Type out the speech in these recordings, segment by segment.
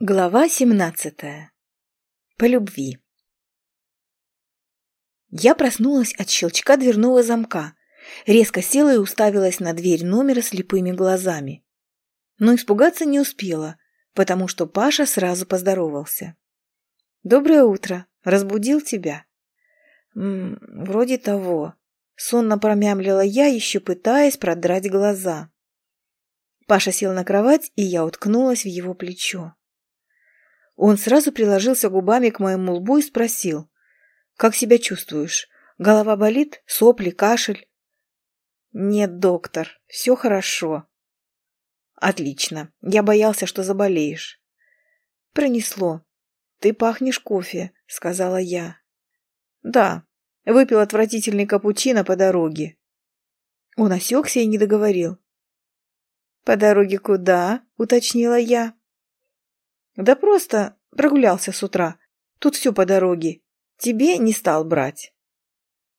Глава 17. По любви. Я проснулась от щелчка дверного замка, резко села и уставилась на дверь номера слепыми глазами. Но испугаться не успела, потому что Паша сразу поздоровался. «Доброе утро. Разбудил тебя?» М -м, «Вроде того». Сонно промямлила я, еще пытаясь продрать глаза. Паша сел на кровать, и я уткнулась в его плечо. Он сразу приложился губами к моему лбу и спросил. «Как себя чувствуешь? Голова болит? Сопли? Кашель?» «Нет, доктор, все хорошо». «Отлично. Я боялся, что заболеешь». «Пронесло. Ты пахнешь кофе», — сказала я. «Да, выпил отвратительный капучино по дороге». Он осекся и не договорил. «По дороге куда?» — уточнила я. Да просто прогулялся с утра. Тут все по дороге. Тебе не стал брать.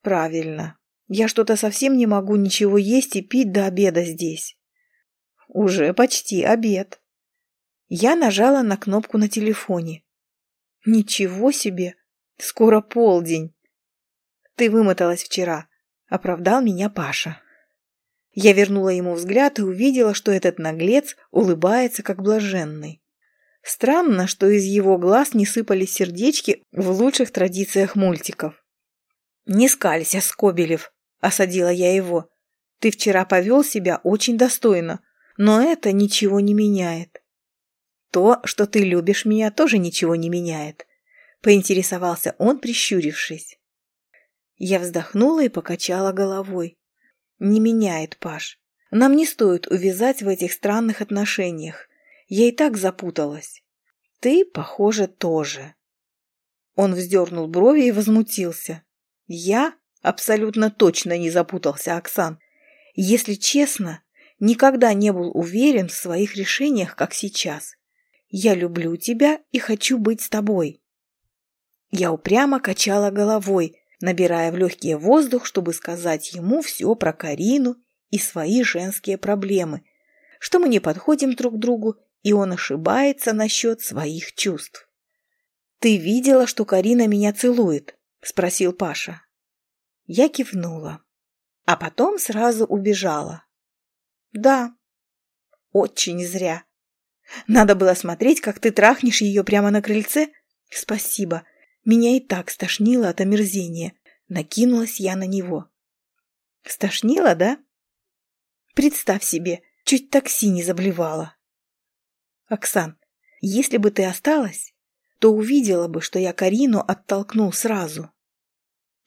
Правильно. Я что-то совсем не могу ничего есть и пить до обеда здесь. Уже почти обед. Я нажала на кнопку на телефоне. Ничего себе! Скоро полдень. Ты вымоталась вчера. Оправдал меня Паша. Я вернула ему взгляд и увидела, что этот наглец улыбается, как блаженный. Странно, что из его глаз не сыпались сердечки в лучших традициях мультиков. «Не скалься, Скобелев!» – осадила я его. «Ты вчера повел себя очень достойно, но это ничего не меняет». «То, что ты любишь меня, тоже ничего не меняет», – поинтересовался он, прищурившись. Я вздохнула и покачала головой. «Не меняет, Паш. Нам не стоит увязать в этих странных отношениях. Я и так запуталась. Ты, похоже, тоже. Он вздернул брови и возмутился. Я абсолютно точно не запутался, Оксан. Если честно, никогда не был уверен в своих решениях, как сейчас. Я люблю тебя и хочу быть с тобой. Я упрямо качала головой, набирая в легкий воздух, чтобы сказать ему все про Карину и свои женские проблемы, что мы не подходим друг другу и он ошибается насчет своих чувств. «Ты видела, что Карина меня целует?» – спросил Паша. Я кивнула, а потом сразу убежала. «Да, очень зря. Надо было смотреть, как ты трахнешь ее прямо на крыльце. Спасибо, меня и так стошнило от омерзения. Накинулась я на него. Стошнило, да? Представь себе, чуть такси не заблевала. Оксан, если бы ты осталась, то увидела бы, что я Карину оттолкнул сразу.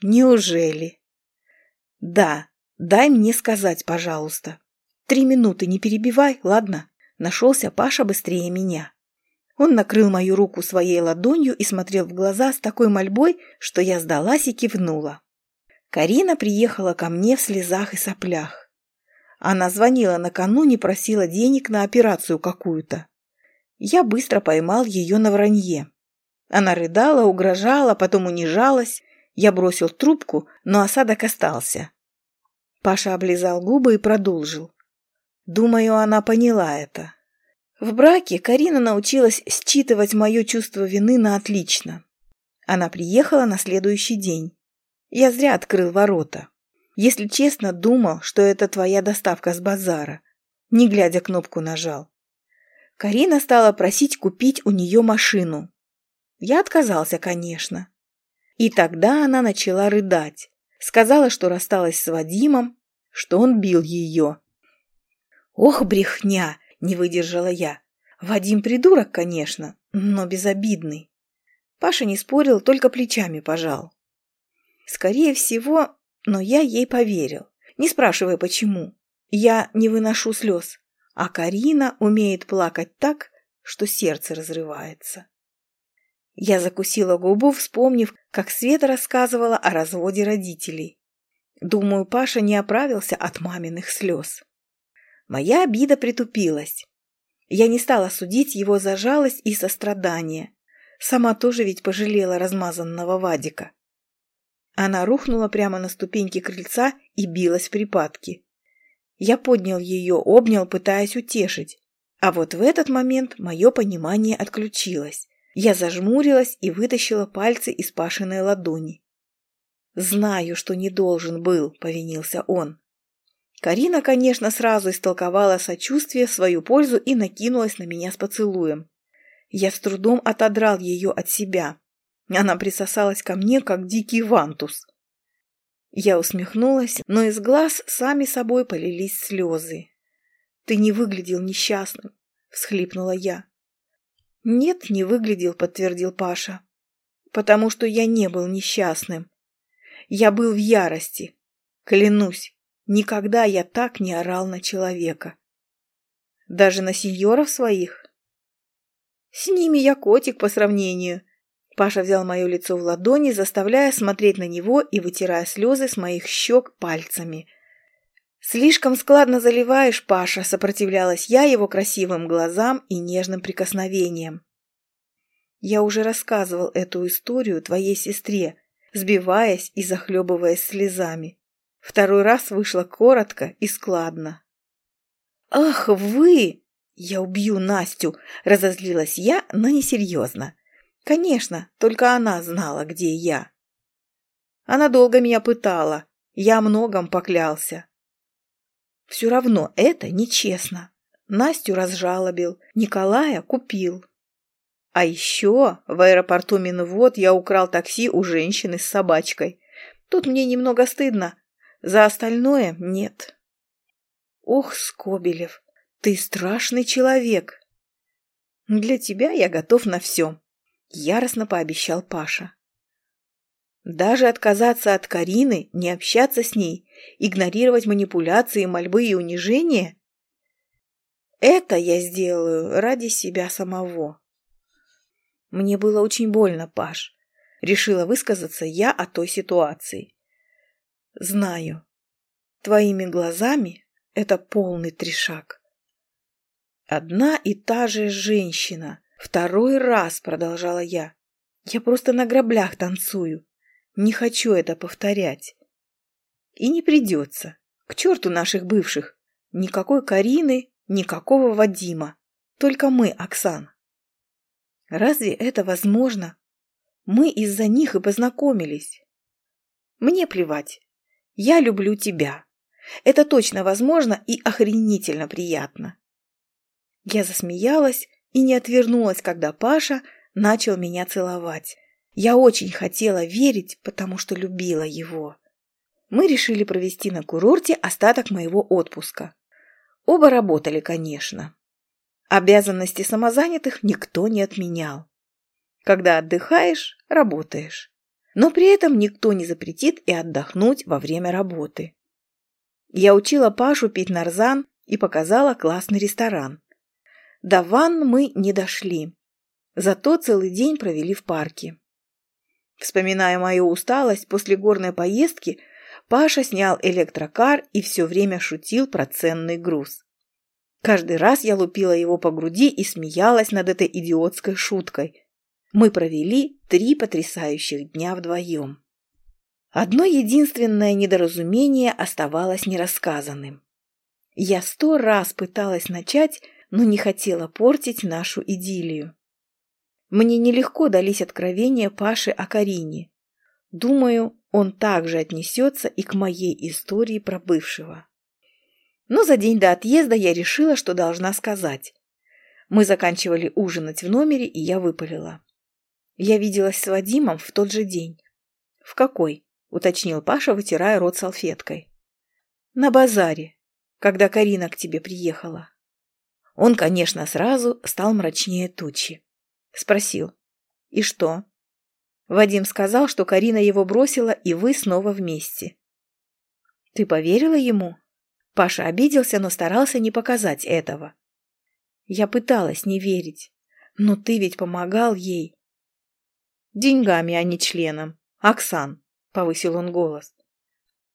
Неужели? Да, дай мне сказать, пожалуйста. Три минуты не перебивай, ладно? Нашелся Паша быстрее меня. Он накрыл мою руку своей ладонью и смотрел в глаза с такой мольбой, что я сдалась и кивнула. Карина приехала ко мне в слезах и соплях. Она звонила накануне, просила денег на операцию какую-то. Я быстро поймал ее на вранье. Она рыдала, угрожала, потом унижалась. Я бросил трубку, но осадок остался. Паша облизал губы и продолжил. Думаю, она поняла это. В браке Карина научилась считывать мое чувство вины на отлично. Она приехала на следующий день. Я зря открыл ворота. Если честно, думал, что это твоя доставка с базара. Не глядя кнопку нажал. Карина стала просить купить у нее машину. Я отказался, конечно. И тогда она начала рыдать. Сказала, что рассталась с Вадимом, что он бил ее. «Ох, брехня!» – не выдержала я. «Вадим придурок, конечно, но безобидный». Паша не спорил, только плечами пожал. Скорее всего, но я ей поверил. Не спрашивая, почему. Я не выношу слез а Карина умеет плакать так, что сердце разрывается. Я закусила губу, вспомнив, как Света рассказывала о разводе родителей. Думаю, Паша не оправился от маминых слез. Моя обида притупилась. Я не стала судить его за жалость и сострадание. Сама тоже ведь пожалела размазанного Вадика. Она рухнула прямо на ступеньки крыльца и билась в припадке. Я поднял ее, обнял, пытаясь утешить. А вот в этот момент мое понимание отключилось. Я зажмурилась и вытащила пальцы из Пашиной ладони. «Знаю, что не должен был», — повинился он. Карина, конечно, сразу истолковала сочувствие в свою пользу и накинулась на меня с поцелуем. Я с трудом отодрал ее от себя. Она присосалась ко мне, как дикий вантус. Я усмехнулась, но из глаз сами собой полились слезы. «Ты не выглядел несчастным», — всхлипнула я. «Нет, не выглядел», — подтвердил Паша. «Потому что я не был несчастным. Я был в ярости. Клянусь, никогда я так не орал на человека. Даже на сеньоров своих?» «С ними я котик по сравнению», Паша взял мое лицо в ладони, заставляя смотреть на него и вытирая слезы с моих щек пальцами – «Слишком складно заливаешь, Паша», — сопротивлялась я его красивым глазам и нежным прикосновениям. Я уже рассказывал эту историю твоей сестре, сбиваясь и захлебываясь слезами. Второй раз вышло коротко и складно. «Ах, вы!» «Я убью Настю!» — разозлилась я, но несерьезно. «Конечно, только она знала, где я». Она долго меня пытала, я многом поклялся. Все равно это нечестно. Настю разжалобил, Николая купил. А еще в аэропорту Минвод я украл такси у женщины с собачкой. Тут мне немного стыдно. За остальное нет. Ох, Скобелев, ты страшный человек. Для тебя я готов на все, яростно пообещал Паша. Даже отказаться от Карины, не общаться с ней, игнорировать манипуляции, мольбы и унижения? Это я сделаю ради себя самого. Мне было очень больно, Паш. Решила высказаться я о той ситуации. Знаю. Твоими глазами это полный трешак. Одна и та же женщина. Второй раз, продолжала я. Я просто на граблях танцую. Не хочу это повторять. И не придется. К черту наших бывших. Никакой Карины, никакого Вадима. Только мы, Оксан. Разве это возможно? Мы из-за них и познакомились. Мне плевать. Я люблю тебя. Это точно возможно и охренительно приятно. Я засмеялась и не отвернулась, когда Паша начал меня целовать. Я очень хотела верить, потому что любила его. Мы решили провести на курорте остаток моего отпуска. Оба работали, конечно. Обязанности самозанятых никто не отменял. Когда отдыхаешь, работаешь. Но при этом никто не запретит и отдохнуть во время работы. Я учила Пашу пить нарзан и показала классный ресторан. До ванн мы не дошли. Зато целый день провели в парке. Вспоминая мою усталость после горной поездки, Паша снял электрокар и все время шутил про ценный груз. Каждый раз я лупила его по груди и смеялась над этой идиотской шуткой. Мы провели три потрясающих дня вдвоем. Одно единственное недоразумение оставалось нерассказанным. Я сто раз пыталась начать, но не хотела портить нашу идиллию. Мне нелегко дались откровения Паши о Карине. Думаю, он также отнесется и к моей истории про бывшего. Но за день до отъезда я решила, что должна сказать. Мы заканчивали ужинать в номере, и я выпалила. Я виделась с Вадимом в тот же день. «В какой?» – уточнил Паша, вытирая рот салфеткой. «На базаре, когда Карина к тебе приехала». Он, конечно, сразу стал мрачнее тучи. Спросил. И что? Вадим сказал, что Карина его бросила, и вы снова вместе. Ты поверила ему? Паша обиделся, но старался не показать этого. Я пыталась не верить. Но ты ведь помогал ей. Деньгами, а не членом. Оксан, повысил он голос.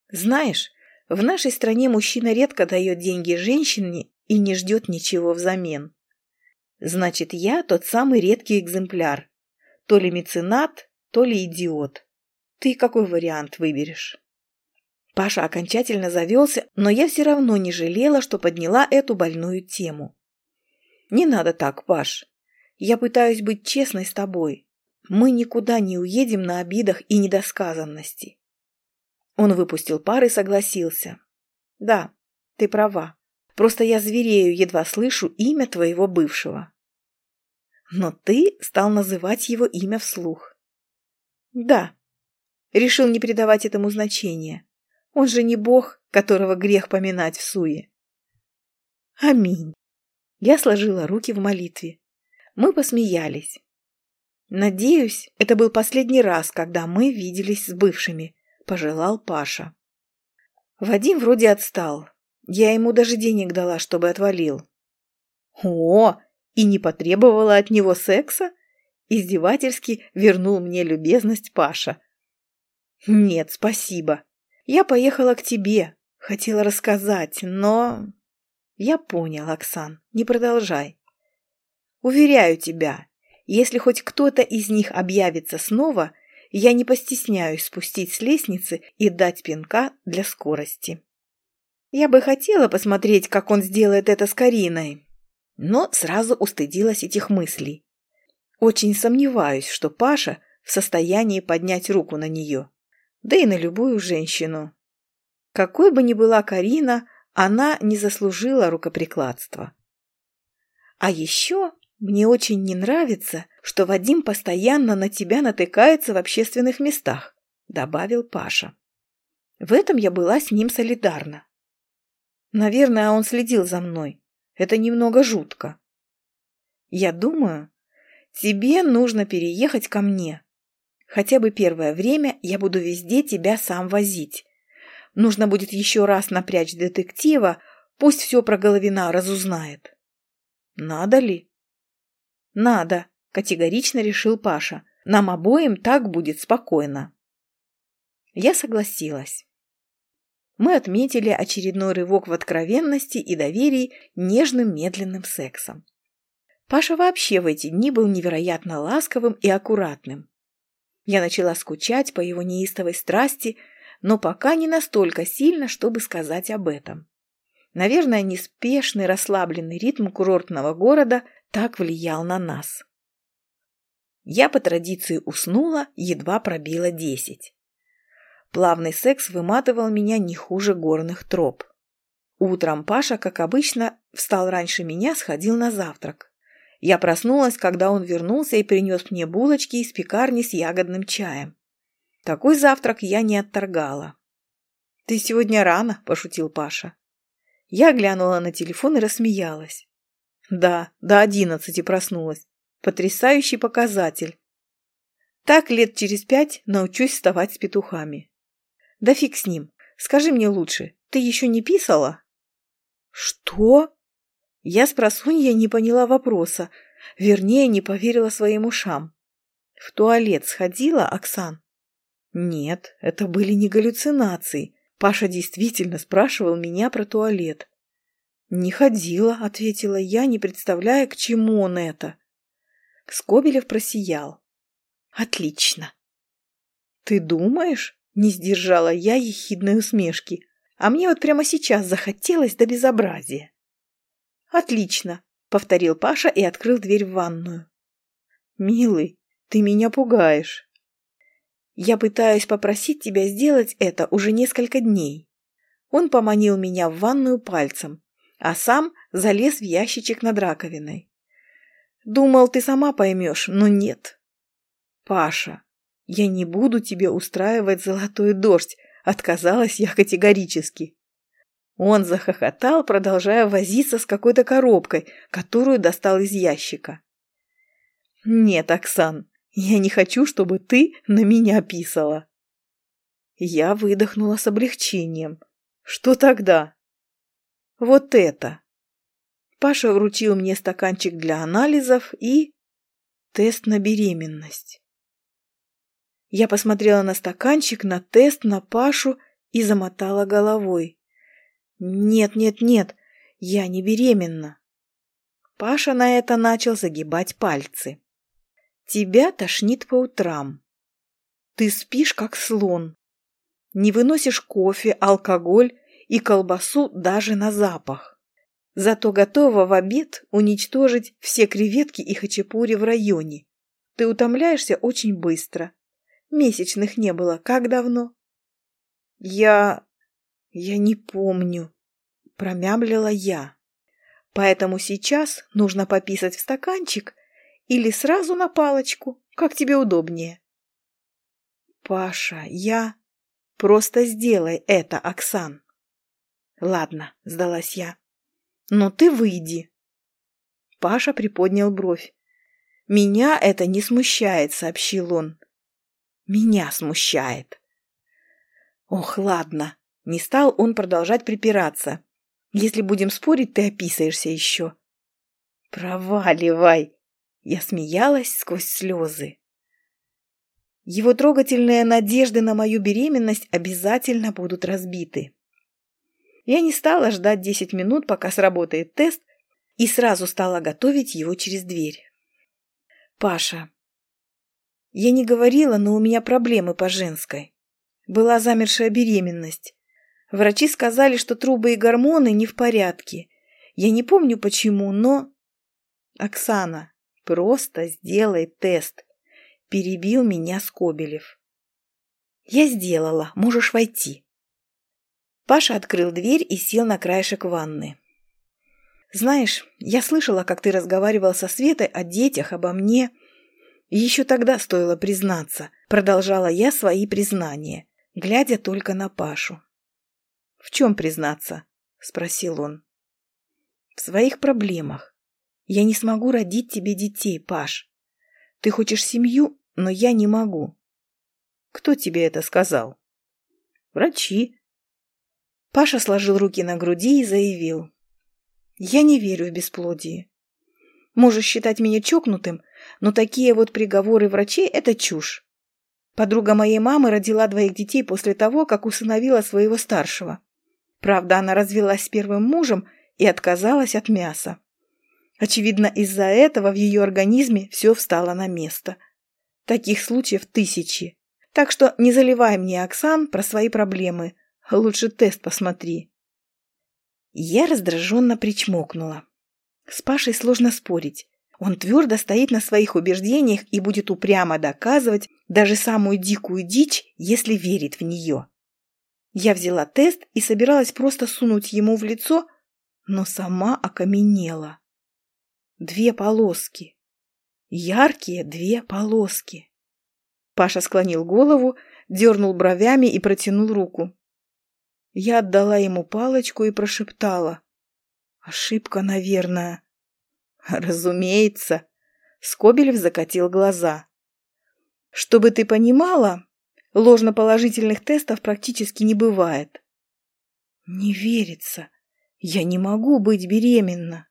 Знаешь, в нашей стране мужчина редко дает деньги женщине и не ждет ничего взамен. Значит, я тот самый редкий экземпляр. То ли меценат, то ли идиот. Ты какой вариант выберешь? Паша окончательно завелся, но я все равно не жалела, что подняла эту больную тему. Не надо так, Паш. Я пытаюсь быть честной с тобой. Мы никуда не уедем на обидах и недосказанности. Он выпустил пар и согласился. Да, ты права. Просто я зверею, едва слышу имя твоего бывшего. Но ты стал называть его имя вслух. Да. Решил не придавать этому значения. Он же не бог, которого грех поминать в суе. Аминь. Я сложила руки в молитве. Мы посмеялись. Надеюсь, это был последний раз, когда мы виделись с бывшими, пожелал Паша. Вадим вроде отстал. Я ему даже денег дала, чтобы отвалил. О, и не потребовала от него секса? Издевательски вернул мне любезность Паша. Нет, спасибо. Я поехала к тебе. Хотела рассказать, но... Я понял, Оксан, не продолжай. Уверяю тебя, если хоть кто-то из них объявится снова, я не постесняюсь спустить с лестницы и дать пинка для скорости. Я бы хотела посмотреть, как он сделает это с Кариной, но сразу устыдилась этих мыслей. Очень сомневаюсь, что Паша в состоянии поднять руку на нее, да и на любую женщину. Какой бы ни была Карина, она не заслужила рукоприкладства. А еще мне очень не нравится, что Вадим постоянно на тебя натыкается в общественных местах, добавил Паша. В этом я была с ним солидарна. Наверное, он следил за мной. Это немного жутко. Я думаю, тебе нужно переехать ко мне. Хотя бы первое время я буду везде тебя сам возить. Нужно будет еще раз напрячь детектива, пусть все про Головина разузнает. Надо ли? Надо, категорично решил Паша. Нам обоим так будет спокойно. Я согласилась мы отметили очередной рывок в откровенности и доверии нежным медленным сексом. Паша вообще в эти дни был невероятно ласковым и аккуратным. Я начала скучать по его неистовой страсти, но пока не настолько сильно, чтобы сказать об этом. Наверное, неспешный расслабленный ритм курортного города так влиял на нас. Я по традиции уснула, едва пробила десять. Плавный секс выматывал меня не хуже горных троп. Утром Паша, как обычно, встал раньше меня, сходил на завтрак. Я проснулась, когда он вернулся и принес мне булочки из пекарни с ягодным чаем. Такой завтрак я не отторгала. «Ты сегодня рано», – пошутил Паша. Я глянула на телефон и рассмеялась. «Да, до одиннадцати проснулась. Потрясающий показатель. Так лет через пять научусь вставать с петухами. Да фиг с ним. Скажи мне лучше, ты еще не писала? Что? Я с просунья не поняла вопроса. Вернее, не поверила своим ушам. В туалет сходила, Оксан? Нет, это были не галлюцинации. Паша действительно спрашивал меня про туалет. «Не ходила», — ответила я, не представляя, к чему он это. Скобелев просиял. «Отлично». «Ты думаешь?» Не сдержала я ехидной усмешки. А мне вот прямо сейчас захотелось до безобразия. «Отлично», — повторил Паша и открыл дверь в ванную. «Милый, ты меня пугаешь». «Я пытаюсь попросить тебя сделать это уже несколько дней». Он поманил меня в ванную пальцем, а сам залез в ящичек над раковиной. «Думал, ты сама поймешь, но нет». «Паша, «Я не буду тебе устраивать золотой дождь», — отказалась я категорически. Он захохотал, продолжая возиться с какой-то коробкой, которую достал из ящика. «Нет, Оксан, я не хочу, чтобы ты на меня писала». Я выдохнула с облегчением. «Что тогда?» «Вот это!» Паша вручил мне стаканчик для анализов и... Тест на беременность. Я посмотрела на стаканчик, на тест, на Пашу и замотала головой. «Нет, нет, нет, я не беременна». Паша на это начал загибать пальцы. «Тебя тошнит по утрам. Ты спишь, как слон. Не выносишь кофе, алкоголь и колбасу даже на запах. Зато готова в обед уничтожить все креветки и хачапури в районе. Ты утомляешься очень быстро. Месячных не было. Как давно? Я... я не помню. Промямлила я. Поэтому сейчас нужно пописать в стаканчик или сразу на палочку, как тебе удобнее. Паша, я... Просто сделай это, Оксан. Ладно, сдалась я. Но ты выйди. Паша приподнял бровь. Меня это не смущает, сообщил он. Меня смущает. Ох, ладно. Не стал он продолжать припираться. Если будем спорить, ты описаешься еще. Проваливай. Я смеялась сквозь слезы. Его трогательные надежды на мою беременность обязательно будут разбиты. Я не стала ждать 10 минут, пока сработает тест, и сразу стала готовить его через дверь. Паша. Я не говорила, но у меня проблемы по женской. Была замершая беременность. Врачи сказали, что трубы и гормоны не в порядке. Я не помню почему, но... Оксана, просто сделай тест. Перебил меня Скобелев. Я сделала, можешь войти. Паша открыл дверь и сел на краешек ванны. «Знаешь, я слышала, как ты разговаривал со Светой о детях, обо мне. Еще тогда стоило признаться», — продолжала я свои признания, глядя только на Пашу. «В чем признаться?» — спросил он. «В своих проблемах. Я не смогу родить тебе детей, Паш. Ты хочешь семью, но я не могу». «Кто тебе это сказал?» «Врачи», Паша сложил руки на груди и заявил. «Я не верю в бесплодие. Можешь считать меня чокнутым, но такие вот приговоры врачей – это чушь. Подруга моей мамы родила двоих детей после того, как усыновила своего старшего. Правда, она развелась с первым мужем и отказалась от мяса. Очевидно, из-за этого в ее организме все встало на место. Таких случаев тысячи. Так что не заливай мне, Оксан, про свои проблемы – Лучше тест посмотри. Я раздраженно причмокнула. С Пашей сложно спорить. Он твердо стоит на своих убеждениях и будет упрямо доказывать даже самую дикую дичь, если верит в нее. Я взяла тест и собиралась просто сунуть ему в лицо, но сама окаменела. Две полоски. Яркие две полоски. Паша склонил голову, дернул бровями и протянул руку. Я отдала ему палочку и прошептала. Ошибка, наверное. Разумеется. Скобелев закатил глаза. Чтобы ты понимала, ложноположительных тестов практически не бывает. Не верится. Я не могу быть беременна.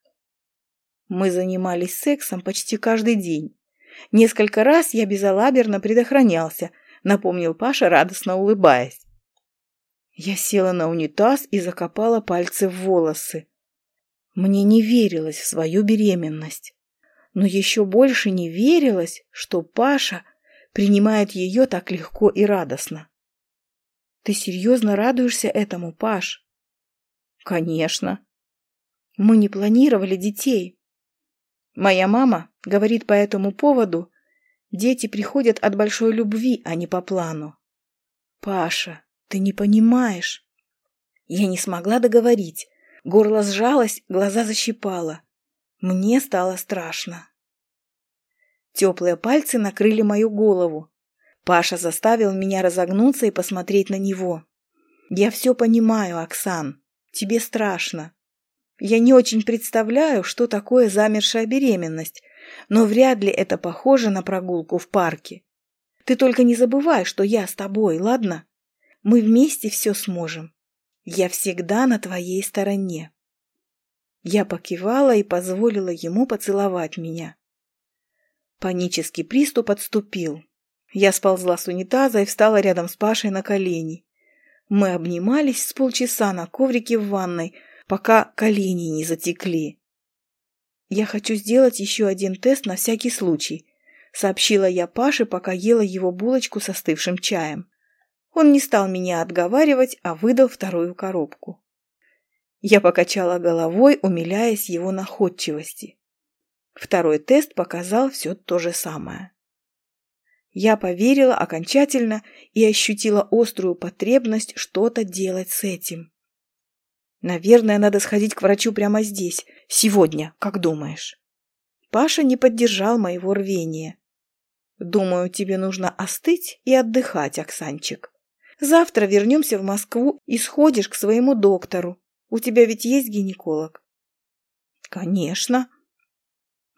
Мы занимались сексом почти каждый день. Несколько раз я безалаберно предохранялся, напомнил Паша, радостно улыбаясь. Я села на унитаз и закопала пальцы в волосы. Мне не верилось в свою беременность. Но еще больше не верилось, что Паша принимает ее так легко и радостно. Ты серьезно радуешься этому, Паш? Конечно. Мы не планировали детей. Моя мама говорит по этому поводу, дети приходят от большой любви, а не по плану. Паша, ты не понимаешь. Я не смогла договорить. Горло сжалось, глаза защипало. Мне стало страшно. Теплые пальцы накрыли мою голову. Паша заставил меня разогнуться и посмотреть на него. «Я все понимаю, Оксан. Тебе страшно. Я не очень представляю, что такое замершая беременность, но вряд ли это похоже на прогулку в парке. Ты только не забывай, что я с тобой, ладно?» Мы вместе все сможем. Я всегда на твоей стороне. Я покивала и позволила ему поцеловать меня. Панический приступ отступил. Я сползла с унитаза и встала рядом с Пашей на колени. Мы обнимались с полчаса на коврике в ванной, пока колени не затекли. «Я хочу сделать еще один тест на всякий случай», — сообщила я Паше, пока ела его булочку со остывшим чаем. Он не стал меня отговаривать, а выдал вторую коробку. Я покачала головой, умиляясь его находчивости. Второй тест показал все то же самое. Я поверила окончательно и ощутила острую потребность что-то делать с этим. Наверное, надо сходить к врачу прямо здесь, сегодня, как думаешь? Паша не поддержал моего рвения. Думаю, тебе нужно остыть и отдыхать, Оксанчик. Завтра вернемся в Москву и сходишь к своему доктору. У тебя ведь есть гинеколог? Конечно.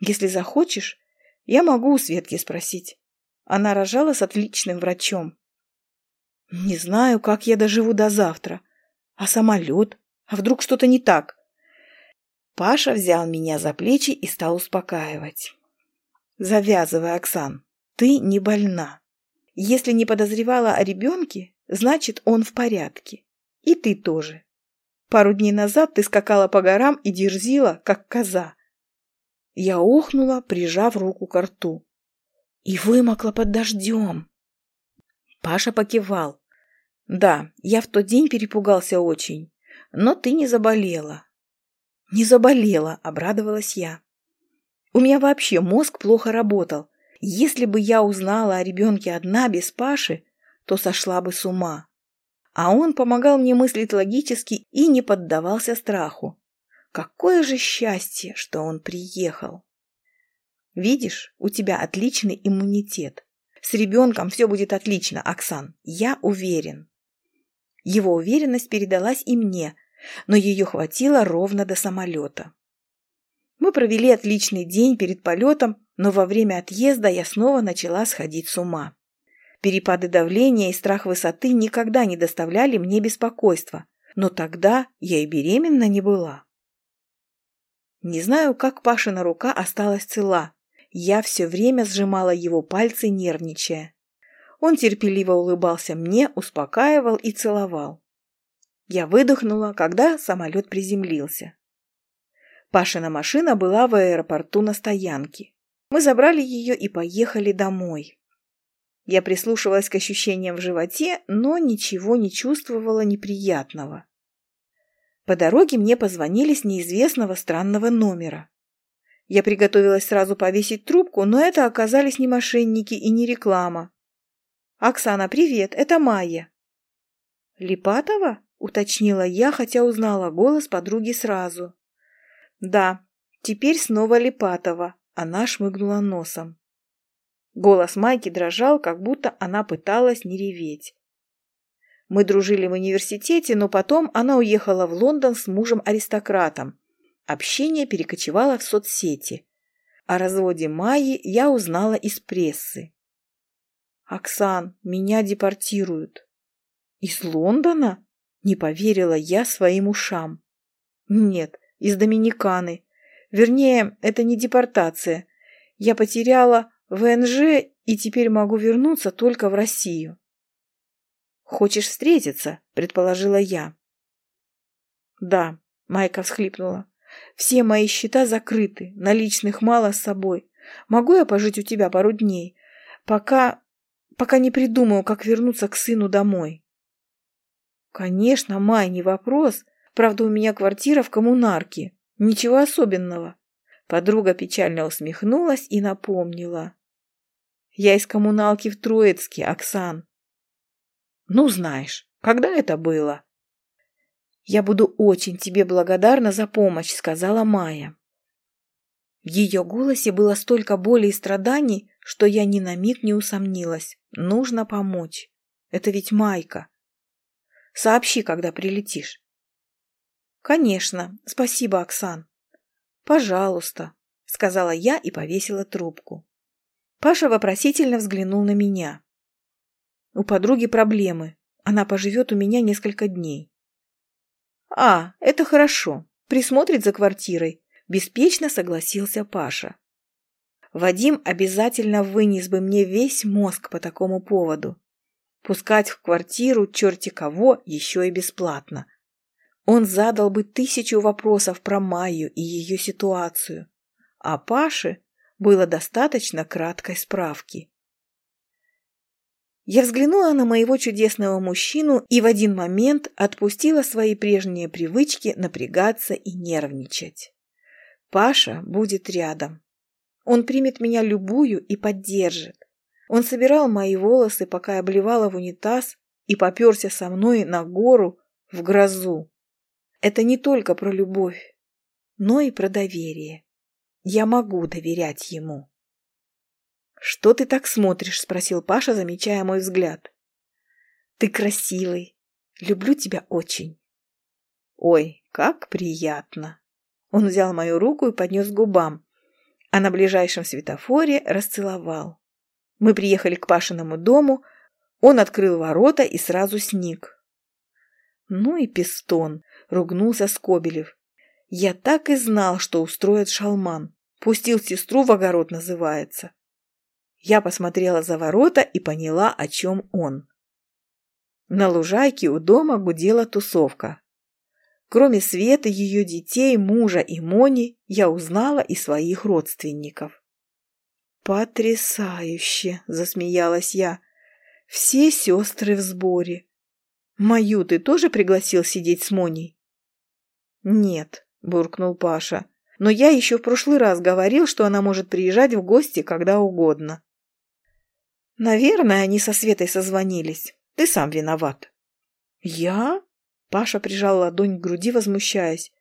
Если захочешь, я могу у Светки спросить. Она рожала с отличным врачом. Не знаю, как я доживу до завтра. А самолет? А вдруг что-то не так? Паша взял меня за плечи и стал успокаивать. Завязывай, Оксан, ты не больна. Если не подозревала о ребенке, значит, он в порядке. И ты тоже. Пару дней назад ты скакала по горам и дерзила, как коза. Я охнула, прижав руку к рту. И вымокла под дождем. Паша покивал. Да, я в тот день перепугался очень, но ты не заболела. Не заболела, обрадовалась я. У меня вообще мозг плохо работал. Если бы я узнала о ребенке одна без Паши, то сошла бы с ума а он помогал мне мыслить логически и не поддавался страху. Какое же счастье, что он приехал! Видишь, у тебя отличный иммунитет. С ребенком все будет отлично, Оксан, я уверен. Его уверенность передалась и мне, но ее хватило ровно до самолета. Мы провели отличный день перед полетом, но во время отъезда я снова начала сходить с ума. Перепады давления и страх высоты никогда не доставляли мне беспокойства, но тогда я и беременна не была. Не знаю, как Пашина рука осталась цела. Я все время сжимала его пальцы, нервничая. Он терпеливо улыбался мне, успокаивал и целовал. Я выдохнула, когда самолет приземлился. Пашина машина была в аэропорту на стоянке. Мы забрали ее и поехали домой. Я прислушивалась к ощущениям в животе, но ничего не чувствовала неприятного. По дороге мне позвонили с неизвестного странного номера. Я приготовилась сразу повесить трубку, но это оказались не мошенники и не реклама. «Оксана, привет, это Майя». «Липатова?» — уточнила я, хотя узнала голос подруги сразу. «Да, теперь снова Липатова», — она шмыгнула носом. Голос Майки дрожал, как будто она пыталась не реветь. Мы дружили в университете, но потом она уехала в Лондон с мужем-аристократом. Общение перекочевало в соцсети. О разводе Майи я узнала из прессы. «Оксан, меня депортируют». «Из Лондона?» Не поверила я своим ушам. «Нет, из Доминиканы. Вернее, это не депортация. Я потеряла ВНЖ и теперь могу вернуться только в Россию. «Хочешь встретиться?» – предположила я. «Да», – Майка всхлипнула. «Все мои счета закрыты, наличных мало с собой. Могу я пожить у тебя пару дней, пока... пока не придумаю, как вернуться к сыну домой?» «Конечно, Май, не вопрос. Правда, у меня квартира в коммунарке. Ничего особенного. Подруга печально усмехнулась и напомнила. «Я из коммуналки в Троицке, Оксан». «Ну, знаешь, когда это было?» «Я буду очень тебе благодарна за помощь», — сказала Майя. В ее голосе было столько боли и страданий, что я ни на миг не усомнилась. Нужно помочь. Это ведь Майка. Сообщи, когда прилетишь. Конечно. Спасибо, Оксан. «Пожалуйста», — сказала я и повесила трубку. Паша вопросительно взглянул на меня. «У подруги проблемы. Она поживет у меня несколько дней». «А, это хорошо. Присмотрит за квартирой», — беспечно согласился Паша. Вадим обязательно вынес бы мне весь мозг по такому поводу. Пускать в квартиру черти кого еще и бесплатно. Он задал бы тысячу вопросов про Майю и ее ситуацию, а Паше было достаточно краткой справки. Я взглянула на моего чудесного мужчину и в один момент отпустила свои прежние привычки напрягаться и нервничать. Паша будет рядом. Он примет меня любую и поддержит. Он собирал мои волосы, пока я обливала в унитаз, и поперся со мной на гору в грозу. Это не только про любовь, но и про доверие. Я могу доверять ему. «Что ты так смотришь?» – спросил Паша, замечая мой взгляд. «Ты красивый. Люблю тебя очень». «Ой, как приятно!» Он взял мою руку и поднес к губам, а на ближайшем светофоре расцеловал. Мы приехали к Пашиному дому, он открыл ворота и сразу сник. «Ну и пистон!» – ругнулся Скобелев. «Я так и знал, что устроит шалман. Пустил сестру в огород, называется». Я посмотрела за ворота и поняла, о чем он. На лужайке у дома гудела тусовка. Кроме Светы, ее детей, мужа и Мони, я узнала и своих родственников. «Потрясающе!» – засмеялась я. «Все сестры в сборе. Мою ты тоже пригласил сидеть с Моней?» «Нет», – буркнул Паша. «Но я еще в прошлый раз говорил, что она может приезжать в гости когда угодно». Наверное, они со Светой созвонились. Ты сам виноват. Я? Паша прижал ладонь к груди, возмущаясь.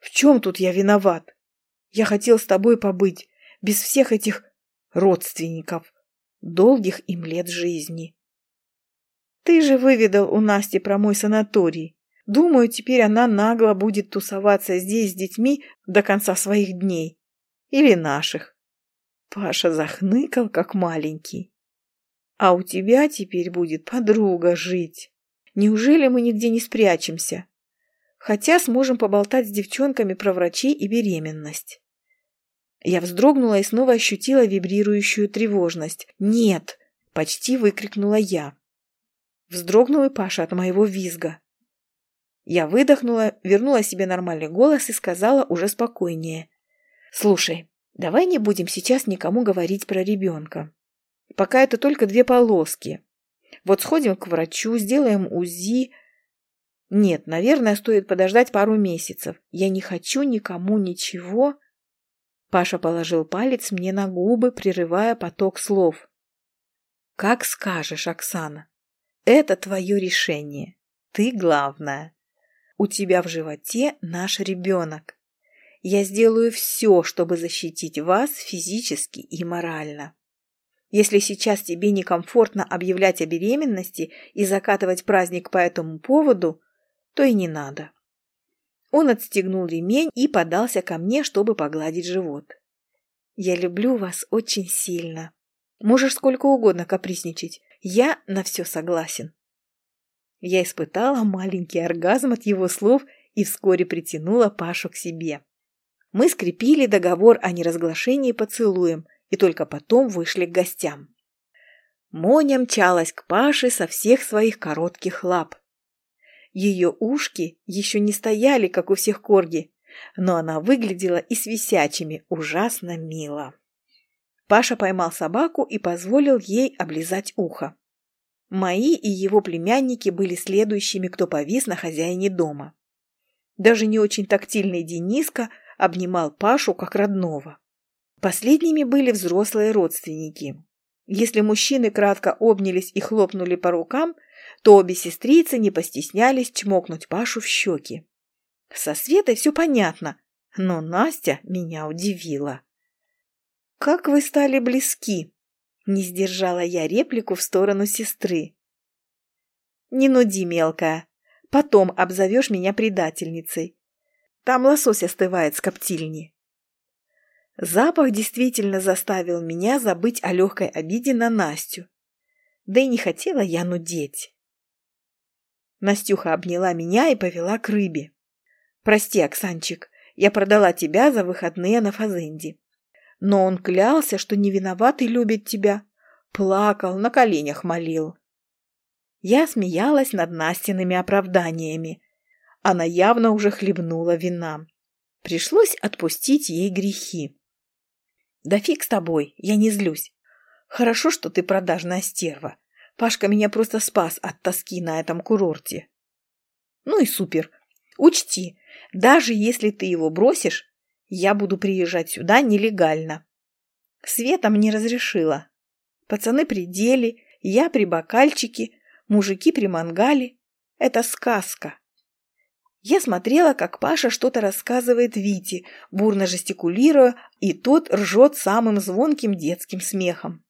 В чем тут я виноват? Я хотел с тобой побыть, без всех этих родственников, долгих им лет жизни. Ты же выведал у Насти про мой санаторий. Думаю, теперь она нагло будет тусоваться здесь с детьми до конца своих дней. Или наших. Паша захныкал, как маленький. А у тебя теперь будет подруга жить. Неужели мы нигде не спрячемся? Хотя сможем поболтать с девчонками про врачей и беременность. Я вздрогнула и снова ощутила вибрирующую тревожность. «Нет!» – почти выкрикнула я. Вздрогнул и Паша от моего визга. Я выдохнула, вернула себе нормальный голос и сказала уже спокойнее. «Слушай, давай не будем сейчас никому говорить про ребенка. Пока это только две полоски. Вот сходим к врачу, сделаем УЗИ. Нет, наверное, стоит подождать пару месяцев. Я не хочу никому ничего. Паша положил палец мне на губы, прерывая поток слов. Как скажешь, Оксана. Это твое решение. Ты главная. У тебя в животе наш ребенок. Я сделаю все, чтобы защитить вас физически и морально. Если сейчас тебе некомфортно объявлять о беременности и закатывать праздник по этому поводу, то и не надо. Он отстегнул ремень и подался ко мне, чтобы погладить живот. «Я люблю вас очень сильно. Можешь сколько угодно капризничать. Я на все согласен». Я испытала маленький оргазм от его слов и вскоре притянула Пашу к себе. Мы скрепили договор о неразглашении поцелуем – и только потом вышли к гостям. Моня мчалась к Паше со всех своих коротких лап. Ее ушки еще не стояли, как у всех корги, но она выглядела и с висячими ужасно мило. Паша поймал собаку и позволил ей облизать ухо. Мои и его племянники были следующими, кто повис на хозяине дома. Даже не очень тактильный Дениска обнимал Пашу как родного. Последними были взрослые родственники. Если мужчины кратко обнялись и хлопнули по рукам, то обе сестрицы не постеснялись чмокнуть Пашу в щеки. Со Светой все понятно, но Настя меня удивила. «Как вы стали близки?» – не сдержала я реплику в сторону сестры. «Не нуди, мелкая. Потом обзовешь меня предательницей. Там лосось остывает с коптильни». Запах действительно заставил меня забыть о легкой обиде на Настю. Да и не хотела я нудеть. Настюха обняла меня и повела к рыбе. «Прости, Оксанчик, я продала тебя за выходные на Фазенде. Но он клялся, что не виноват и любит тебя. Плакал, на коленях молил». Я смеялась над Настиными оправданиями. Она явно уже хлебнула вина. Пришлось отпустить ей грехи. Да фиг с тобой, я не злюсь. Хорошо, что ты продажная стерва. Пашка меня просто спас от тоски на этом курорте. Ну и супер. Учти, даже если ты его бросишь, я буду приезжать сюда нелегально. Света мне разрешила. Пацаны при деле, я при бокальчике, мужики при мангале. Это сказка. Я смотрела, как Паша что-то рассказывает Вите, бурно жестикулируя, и тот ржет самым звонким детским смехом.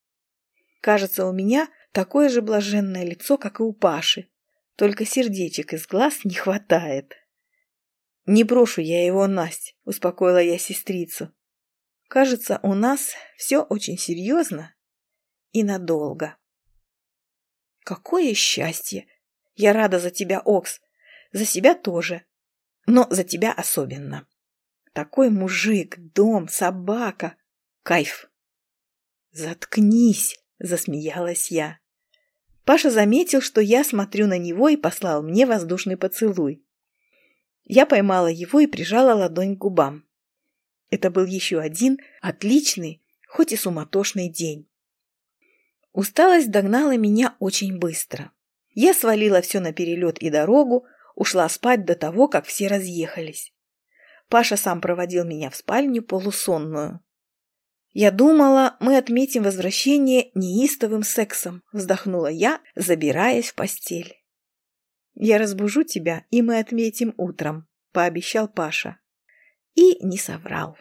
Кажется, у меня такое же блаженное лицо, как и у Паши, только сердечек из глаз не хватает. «Не брошу я его, Насть», — успокоила я сестрицу. «Кажется, у нас все очень серьезно и надолго». «Какое счастье! Я рада за тебя, Окс, за себя тоже, но за тебя особенно. Такой мужик, дом, собака. Кайф. Заткнись, засмеялась я. Паша заметил, что я смотрю на него и послал мне воздушный поцелуй. Я поймала его и прижала ладонь к губам. Это был еще один отличный, хоть и суматошный день. Усталость догнала меня очень быстро. Я свалила все на перелет и дорогу, Ушла спать до того, как все разъехались. Паша сам проводил меня в спальню полусонную. «Я думала, мы отметим возвращение неистовым сексом», вздохнула я, забираясь в постель. «Я разбужу тебя, и мы отметим утром», пообещал Паша. И не соврал.